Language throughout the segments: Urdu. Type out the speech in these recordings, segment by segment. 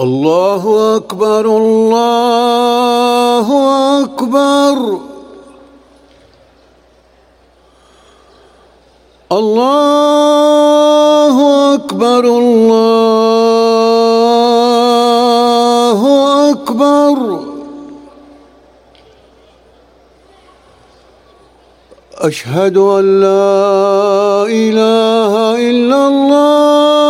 الله أكبر الله أكبر الله أكبر الله أكبر أشهد أن لا إله إلا الله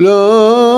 لا